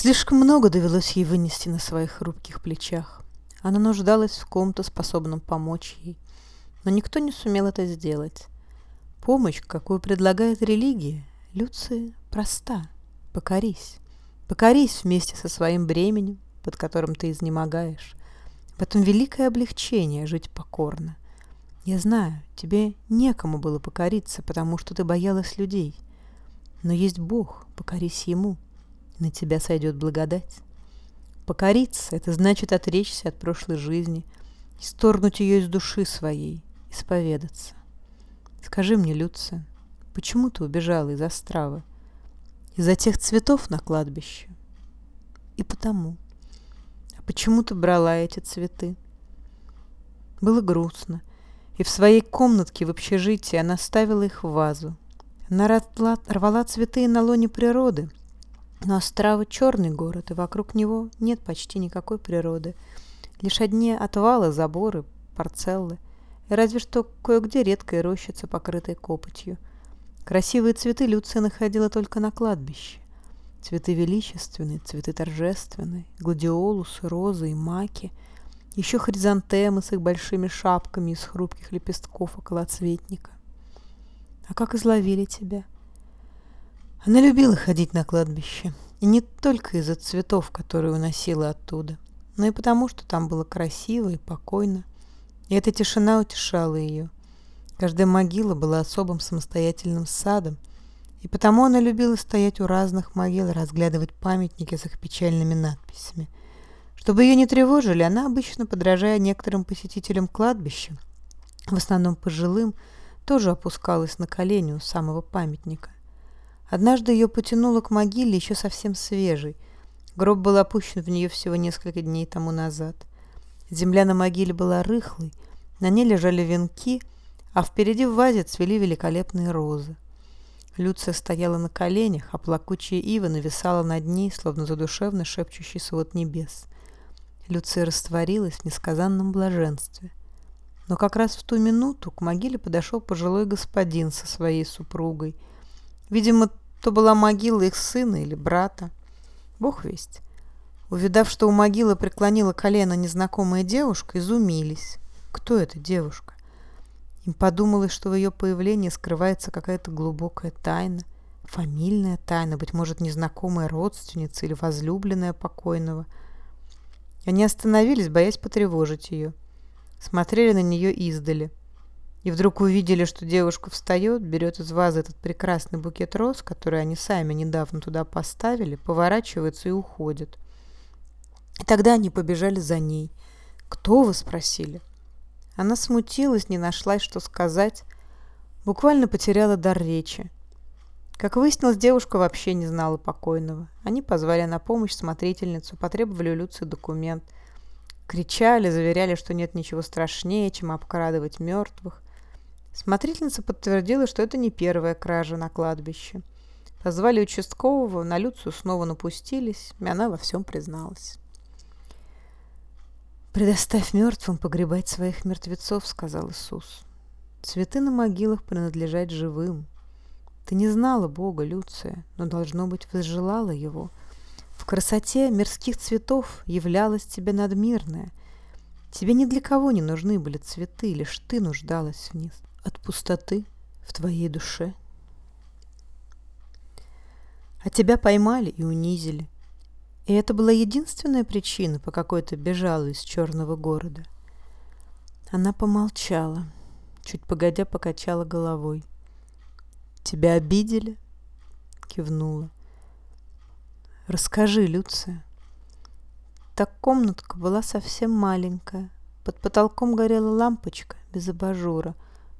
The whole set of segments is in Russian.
Слишком много довелось ей вынести на своих хрупких плечах. Она нуждалась в ком-то, способном помочь ей. Но никто не сумел это сделать. Помощь, какую предлагает религия, Люция проста. Покорись. Покорись вместе со своим бременем, под которым ты изнемогаешь. В этом великое облегчение жить покорно. Я знаю, тебе некому было покориться, потому что ты боялась людей. Но есть Бог, покорись Ему, на тебя сойдет благодать. Покориться — это значит отречься от прошлой жизни, исторгнуть ее из души своей, исповедаться. Скажи мне, Люция, почему ты убежала из Островы? Из-за тех цветов на кладбище? И потому. А почему ты брала эти цветы? Было грустно, и в своей комнатке в общежитии она ставила их в вазу. Она рвала цветы на лоне природы, но Острова — черный город, и вокруг него нет почти никакой природы. Лишь одни отвалы, заборы, парцеллы — и разве что кое-где редкая рощица, покрытая копотью. Красивые цветы Люция находила только на кладбище. Цветы величественные, цветы торжественные, гладиолусы, розы и маки, еще хризантемы с их большими шапками из хрупких лепестков околоцветника. А как изловили тебя? Она любила ходить на кладбище, и не только из-за цветов, которые уносила оттуда, но и потому, что там было красиво и покойно. И эта тишина утешала ее. Каждая могила была особым самостоятельным садом, и потому она любила стоять у разных могил и разглядывать памятники с их печальными надписями. Чтобы ее не тревожили, она обычно, подражая некоторым посетителям кладбища, в основном пожилым, тоже опускалась на колени у самого памятника. Однажды ее потянуло к могиле еще совсем свежей. Гроб был опущен в нее всего несколько дней тому назад. Земля на могиле была рыхлой, на ней лежали венки, а впереди в вазе цвели великолепные розы. Люция стояла на коленях, а плакучая ива нависала над ней, словно задушевно шепчущий свод небес. Люция растворилась в несказанном блаженстве. Но как раз в ту минуту к могиле подошел пожилой господин со своей супругой. Видимо, то была могила их сына или брата. Бог весть. Увидав, что у могилы преклонила колено незнакомая девушка, изумились. Кто эта девушка? Им подумалось, что в ее появлении скрывается какая-то глубокая тайна, фамильная тайна, быть может, незнакомая родственница или возлюбленная покойного. Они остановились, боясь потревожить ее. Смотрели на нее издали. И вдруг увидели, что девушка встает, берет из вазы этот прекрасный букет роз, который они сами недавно туда поставили, поворачивается и уходит. И тогда они побежали за ней. «Кто вы?» – спросили. Она смутилась, не нашлась, что сказать. Буквально потеряла дар речи. Как выяснилось, девушка вообще не знала покойного. Они позвали на помощь смотрительницу, потребовали у Люции документ. Кричали, заверяли, что нет ничего страшнее, чем обкрадывать мертвых. Смотрительница подтвердила, что это не первая кража на кладбище. Позвали участкового, на Люцию снова напустились, и она во всем призналась. «Предоставь мертвым погребать своих мертвецов», — сказал Иисус. «Цветы на могилах принадлежат живым. Ты не знала Бога, Люция, но, должно быть, возжелала Его. В красоте мирских цветов являлась тебе надмирная. Тебе ни для кого не нужны были цветы, лишь ты нуждалась в них. От пустоты в твоей душе. А тебя поймали и унизили. И это была единственная причина, по какой ты бежала из черного города. Она помолчала, чуть погодя покачала головой. «Тебя обидели?» Кивнула. «Расскажи, Люция». Так комнатка была совсем маленькая. Под потолком горела лампочка без абажура,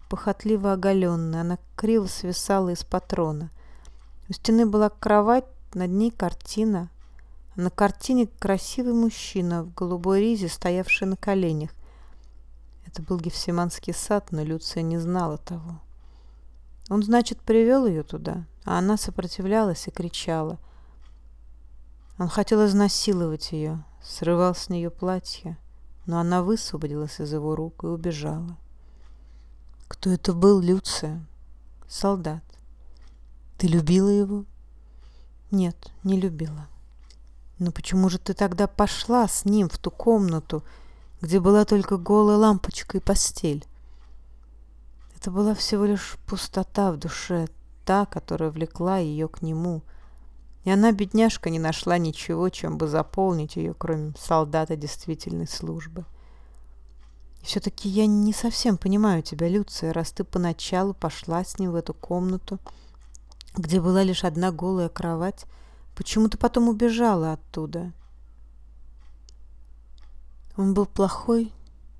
похотливо оголенная. Она криво свисала из патрона. У стены была кровать, над ней картина, на картине красивый мужчина в голубой ризе, стоявший на коленях. Это был Гефсиманский сад, но Люция не знала того. Он, значит, привел ее туда, а она сопротивлялась и кричала. Он хотел изнасиловать ее, срывал с нее платье, но она высвободилась из его рук и убежала. Кто это был, Люция? Солдат. Ты любила его? Нет, не любила. Но почему же ты тогда пошла с ним в ту комнату, где была только голая лампочка и постель? Это была всего лишь пустота в душе, та, которая влекла ее к нему. И она, бедняжка, не нашла ничего, чем бы заполнить ее, кроме солдата действительной службы. И все-таки я не совсем понимаю тебя, Люция, раз ты поначалу пошла с ним в эту комнату, где была лишь одна голая кровать, почему ты потом убежала оттуда? Он был плохой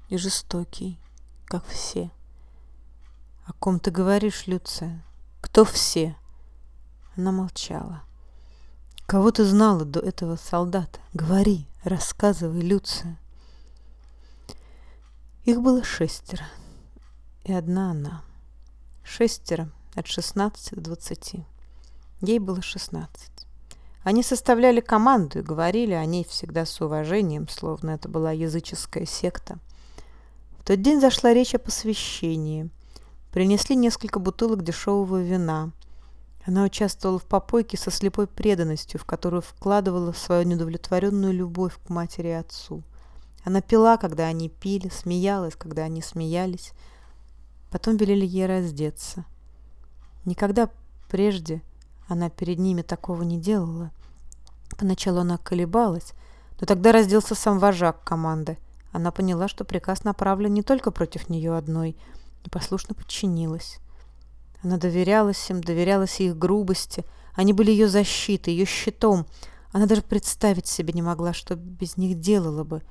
и жестокий, как все. «О ком ты говоришь, Люция? Кто все?» Она молчала. «Кого ты знала до этого солдата? Говори, рассказывай, Люция». Их было шестеро, и одна она. Шестеро от 16 до 20. Ей было 16. Они составляли команду и говорили о ней всегда с уважением, словно это была языческая секта. В тот день зашла речь о посвящении. Принесли несколько бутылок дешевого вина. Она участвовала в попойке со слепой преданностью, в которую вкладывала свою недовлетворенную любовь к матери и отцу. Она пила, когда они пили, смеялась, когда они смеялись. Потом велели ей раздеться. Никогда прежде она перед ними такого не делала. Поначалу она колебалась, но тогда разделся сам вожак команды. Она поняла, что приказ направлен не только против нее одной – и послушно подчинилась. Она доверялась им, доверялась их грубости. Они были ее защитой, ее щитом. Она даже представить себе не могла, что без них делала бы.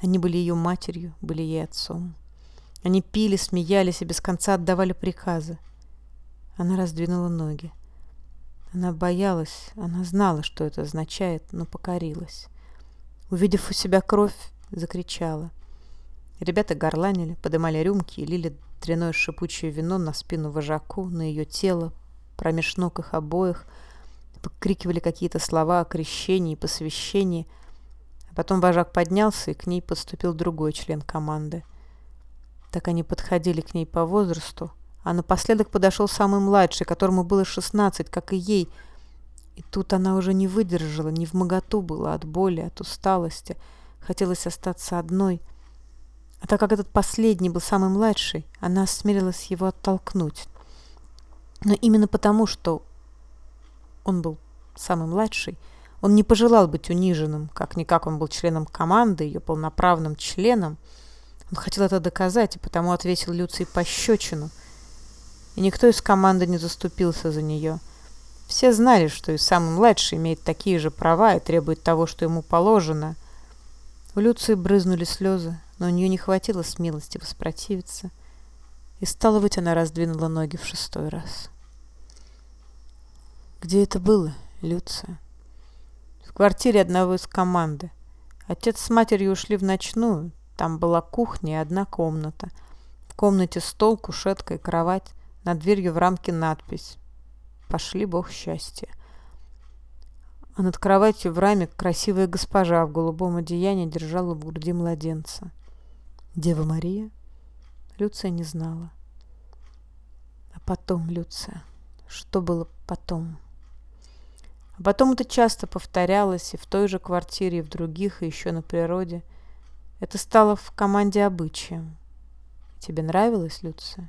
Они были ее матерью, были ей отцом. Они пили, смеялись и без конца отдавали приказы. Она раздвинула ноги. Она боялась, она знала, что это означает, но покорилась. Увидев у себя кровь, закричала. Ребята горланили, подымали рюмки и лили дряное шипучее вино на спину вожаку, на ее тело, промеж ног их обоих, покрикивали какие-то слова о крещении и посвящении. Потом вожак поднялся, и к ней подступил другой член команды. Так они подходили к ней по возрасту, а напоследок подошел самый младший, которому было шестнадцать, как и ей. И тут она уже не выдержала, не в моготу была от боли, от усталости. Хотелось остаться одной — а так как этот последний был самый младший, она осмелилась его оттолкнуть. Но именно потому, что он был самый младший, он не пожелал быть униженным, как-никак он был членом команды, ее полноправным членом. Он хотел это доказать, и потому ответил Люций пощечину. И никто из команды не заступился за нее. Все знали, что и самый младший имеет такие же права и требует того, что ему положено. У Люции брызнули слезы, но у нее не хватило смелости воспротивиться, и, стало быть, она раздвинула ноги в шестой раз. Где это было, Люция? Квартире одного из команды. Отец с матерью ушли в ночную. Там была кухня и одна комната. В комнате стол, кушетка и кровать. Над дверью в рамке надпись «Пошли, Бог счастья» а над кроватью в раме красивая госпожа в голубом одеянии держала в груди младенца. Дева Мария? Люция не знала. А потом, Люция, что было потом? А потом это часто повторялось и в той же квартире, и в других, и еще на природе. Это стало в команде обычаем. Тебе нравилось, Люция?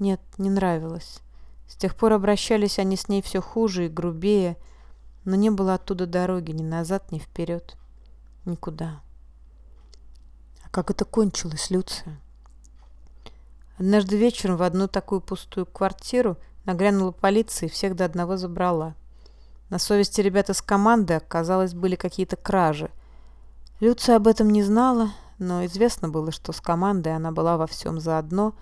Нет, не нравилось. С тех пор обращались они с ней все хуже и грубее, но не было оттуда дороги ни назад, ни вперед. Никуда. Как это кончилось, Люция? Однажды вечером в одну такую пустую квартиру нагрянула полиция и всех до одного забрала. На совести ребят из команды, оказалось, были какие-то кражи. Люция об этом не знала, но известно было, что с командой она была во всем заодно,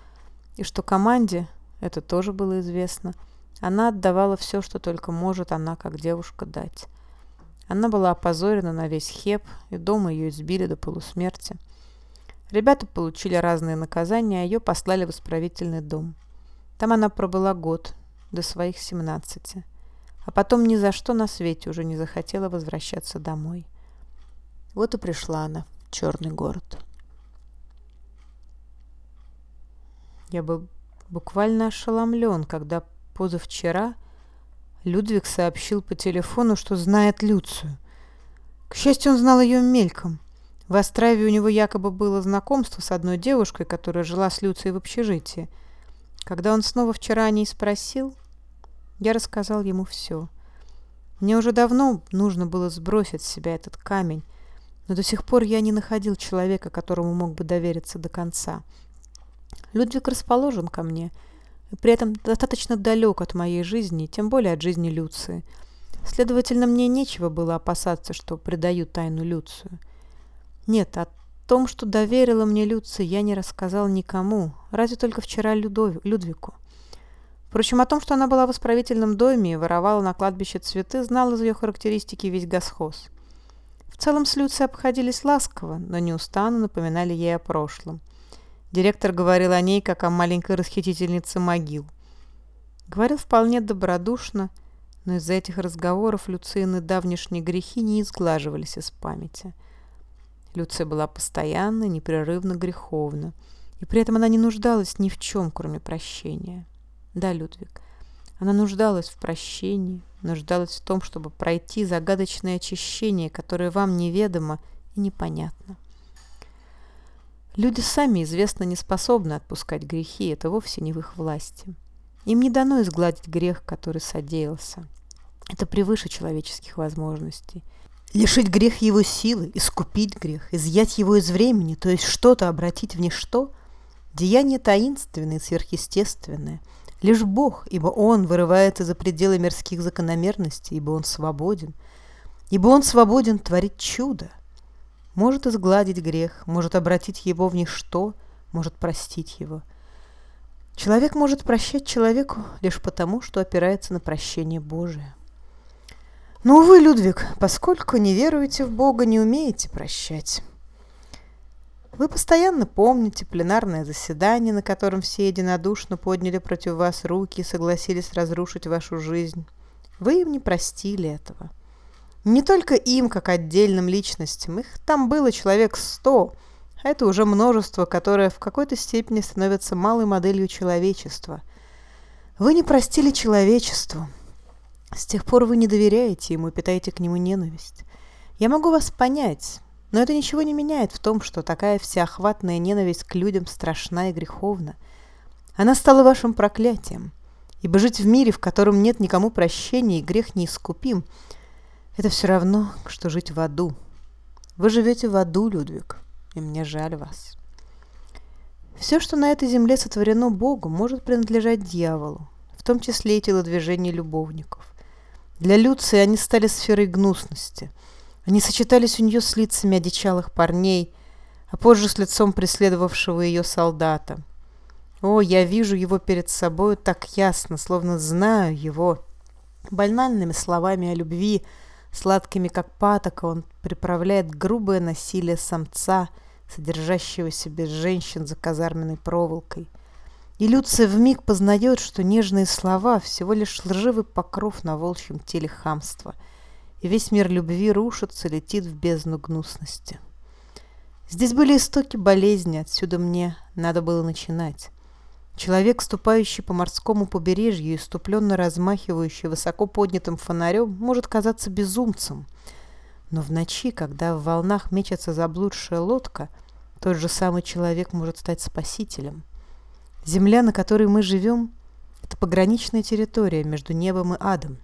и что команде, это тоже было известно, она отдавала все, что только может она, как девушка, дать. Она была опозорена на весь Хеп, и дома ее избили до полусмерти. Ребята получили разные наказания, а ее послали в исправительный дом. Там она пробыла год, до своих 17. А потом ни за что на свете уже не захотела возвращаться домой. Вот и пришла она в черный город. Я был буквально ошеломлен, когда позавчера Людвиг сообщил по телефону, что знает Люцию. К счастью, он знал ее мельком. В Острове у него якобы было знакомство с одной девушкой, которая жила с Люцией в общежитии. Когда он снова вчера о ней спросил, я рассказал ему все. Мне уже давно нужно было сбросить с себя этот камень, но до сих пор я не находил человека, которому мог бы довериться до конца. Людвиг расположен ко мне, при этом достаточно далек от моей жизни, тем более от жизни Люции. Следовательно, мне нечего было опасаться, что предаю тайну Люцию. Нет, о том, что доверила мне Люция, я не рассказал никому, разве только вчера Людов... Людвику. Впрочем, о том, что она была в исправительном доме и воровала на кладбище цветы, знал из ее характеристики весь госхоз. В целом с Люцией обходились ласково, но неустанно напоминали ей о прошлом. Директор говорил о ней, как о маленькой расхитительнице могил. Говорил вполне добродушно, но из-за этих разговоров Люцины давнишние грехи не изглаживались из памяти. Люция была постоянно, непрерывно греховна, и при этом она не нуждалась ни в чем, кроме прощения. Да, Людвиг, она нуждалась в прощении, нуждалась в том, чтобы пройти загадочное очищение, которое вам неведомо и непонятно. Люди сами, известно, не способны отпускать грехи, это вовсе не в их власти. Им не дано изгладить грех, который содеялся. Это превыше человеческих возможностей. Лишить грех его силы, искупить грех, изъять его из времени, то есть что-то обратить в ничто – деяние таинственное и сверхъестественное – Лишь Бог, ибо Он вырывается за пределы мирских закономерностей, ибо Он свободен. Ибо Он свободен творить чудо. Может изгладить грех, может обратить его в ничто, может простить его. Человек может прощать человеку лишь потому, что опирается на прощение Божие. Но, увы, Людвиг, поскольку не веруете в Бога, не умеете прощать. Вы постоянно помните пленарное заседание, на котором все единодушно подняли против вас руки и согласились разрушить вашу жизнь. Вы им не простили этого. Не только им, как отдельным личностям, их там было человек сто, а это уже множество, которое в какой-то степени становится малой моделью человечества. Вы не простили человечеству. С тех пор вы не доверяете ему и питаете к нему ненависть. Я могу вас понять. Но это ничего не меняет в том, что такая всеохватная ненависть к людям страшна и греховна. Она стала вашим проклятием. Ибо жить в мире, в котором нет никому прощения и грех не искупим, это все равно, что жить в аду. Вы живете в аду, Людвиг, и мне жаль вас. Все, что на этой земле сотворено Богу, может принадлежать дьяволу, в том числе и телодвижения любовников. Для Люции они стали сферой гнусности – они сочетались у нее с лицами одичалых парней, а позже с лицом преследовавшего ее солдата. О, я вижу его перед собой так ясно, словно знаю его. Банальными словами о любви, сладкими как патока, он приправляет грубое насилие самца, содержащегося без женщин за казарменной проволокой. И Люция вмиг познает, что нежные слова — всего лишь лживый покров на волчьем теле хамства — и весь мир любви рушится, летит в бездну гнусности. Здесь были истоки болезни, отсюда мне надо было начинать. Человек, ступающий по морскому побережью и иступленно размахивающий высоко поднятым фонарем, может казаться безумцем. Но в ночи, когда в волнах мечется заблудшая лодка, тот же самый человек может стать спасителем. Земля, на которой мы живем, это пограничная территория между небом и адом.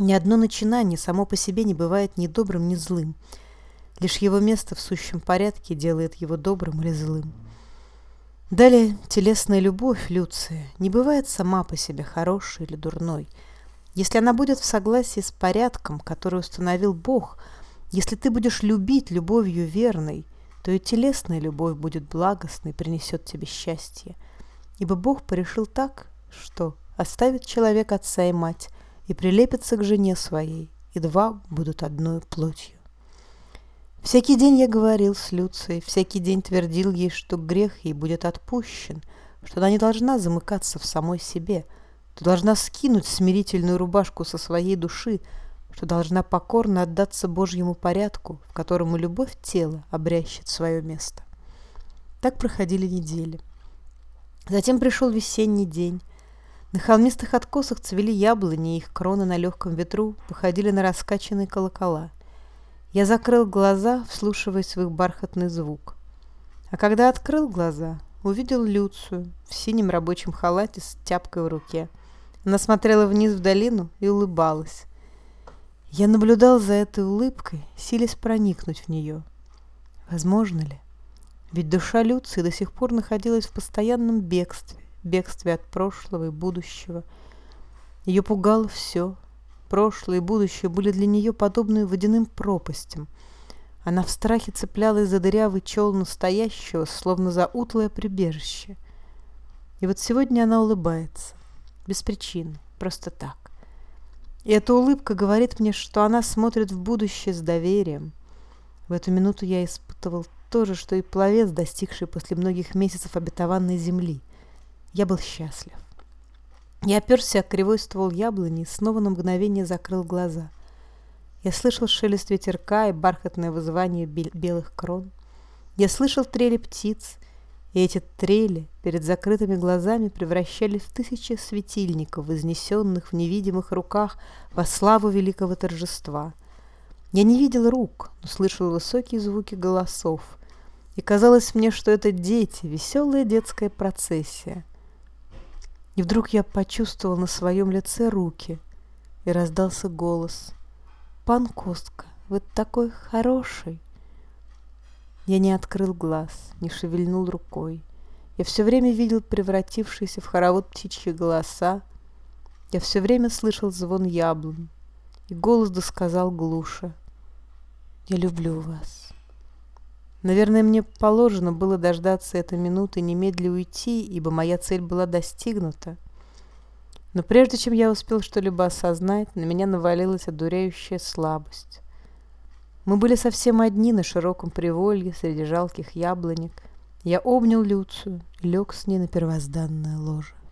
Ни одно начинание само по себе не бывает ни добрым, ни злым. Лишь его место в сущем порядке делает его добрым или злым. Далее, телесная любовь, Люция, не бывает сама по себе хорошей или дурной. Если она будет в согласии с порядком, который установил Бог, если ты будешь любить любовью верной, то и телесная любовь будет благостной и принесет тебе счастье. Ибо Бог порешил так, что оставит человек отца и мать, и прилепится к жене своей, и два будут одной плотью. Всякий день я говорил с Люцией, всякий день твердил ей, что грех ей будет отпущен, что она не должна замыкаться в самой себе, что должна скинуть смирительную рубашку со своей души, что должна покорно отдаться Божьему порядку, в котором любовь тела обрящет свое место. Так проходили недели. Затем пришел весенний день, на холмистых откосах цвели яблони, и их кроны на легком ветру походили на раскачанные колокола. Я закрыл глаза, вслушиваясь в их бархатный звук. А когда открыл глаза, увидел Люцию в синем рабочем халате с тяпкой в руке. Она смотрела вниз в долину и улыбалась. Я наблюдал за этой улыбкой, силясь проникнуть в нее. Возможно ли? Ведь душа Люции до сих пор находилась в постоянном бегстве, бегстве от прошлого и будущего. Ее пугало все. Прошлое и будущее были для нее подобны водяным пропастям. Она в страхе цеплялась за дырявый чел настоящего, словно за утлое прибежище. И вот сегодня она улыбается. Без причины, просто так. И эта улыбка говорит мне, что она смотрит в будущее с доверием. В эту минуту я испытывал то же, что и пловец, достигший после многих месяцев обетованной земли. Я был счастлив. Я оперся о кривой ствол яблони и снова на мгновение закрыл глаза. Я слышал шелест ветерка и бархатное вызвание белых крон. Я слышал трели птиц, и эти трели перед закрытыми глазами превращались в тысячи светильников, вознесенных в невидимых руках во славу великого торжества. Я не видел рук, но слышал высокие звуки голосов, и казалось мне, что это дети, веселая детская процессия. И вдруг я почувствовал на своем лице руки, и раздался голос. «Пан Костка, вы такой хороший!» Я не открыл глаз, не шевельнул рукой. Я все время видел превратившиеся в хоровод птичьи голоса. Я все время слышал звон яблонь. И голос досказал глуше. «Я люблю вас». Наверное, мне положено было дождаться этой минуты и немедля уйти, ибо моя цель была достигнута. Но прежде чем я успел что-либо осознать, на меня навалилась одуряющая слабость. Мы были совсем одни на широком приволье среди жалких яблонек. Я обнял Люцию и лег с ней на первозданное ложе.